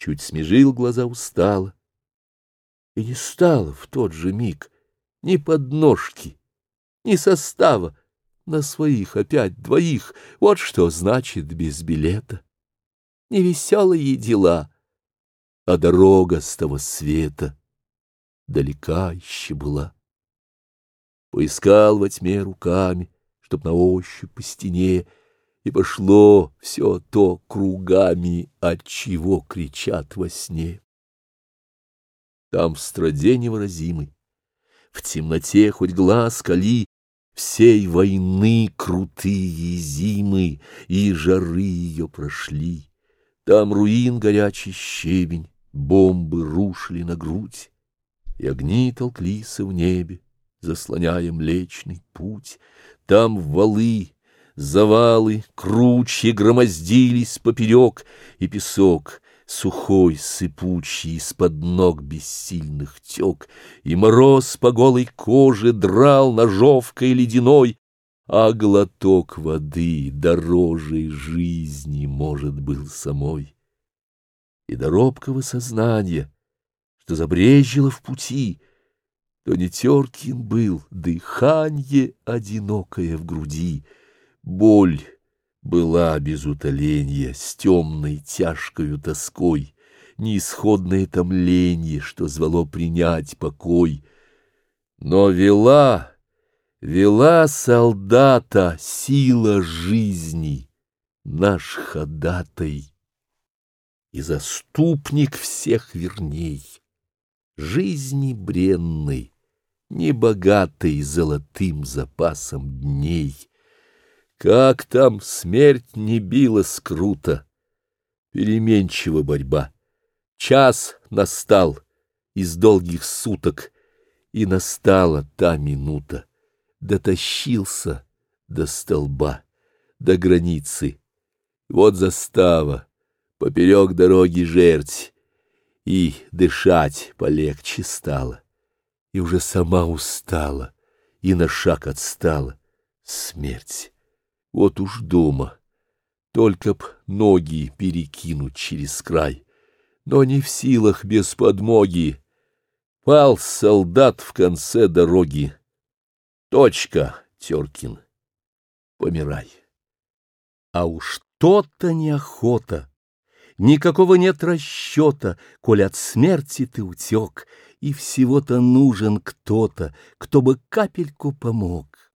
чуть смежил глаза устало. И не стало в тот же миг ни подножки, ни состава, на своих опять двоих, вот что значит без билета. Невеселые дела, а дорога с того света далека еще была. Поискал во тьме руками, чтоб на ощупь по стене и пошло все то кругами, от чего кричат во сне. Там в страде невыразимой, в темноте хоть глаз кали, всей войны крутые зимы и жары ее прошли. Там руин горячий щебень, бомбы рушили на грудь, и огни толклись в небе, заслоняя млечный путь. Там валы Завалы, кручья громоздились поперек, и песок, сухой, сыпучий, из-под ног бессильных тек, и мороз по голой коже драл ножовкой ледяной, а глоток воды дороже жизни, может, был самой. И до робкого сознания, что забрежило в пути, то не Теркин был, дыханье одинокое в груди — Боль была без утоления, с темной тяжкою тоской, неисходное томление, что звало принять покой. Но вела, вела солдата сила жизни, наш ходатай и заступник всех верней, жизни бренной, небогатой золотым запасом дней — как там смерть не била скруто Переменчива борьба. Час настал из долгих суток, И настала та минута. Дотащился до столба, до границы. Вот застава, поперек дороги жерть, И дышать полегче стало. И уже сама устала, и на шаг отстала смерть. Вот уж дома. Только б ноги перекинуть через край, но не в силах без подмоги. Пал солдат в конце дороги. Точка, Теркин, помирай. А уж то-то неохота, никакого нет расчета, Коль от смерти ты утек, и всего-то нужен кто-то, Кто бы капельку помог.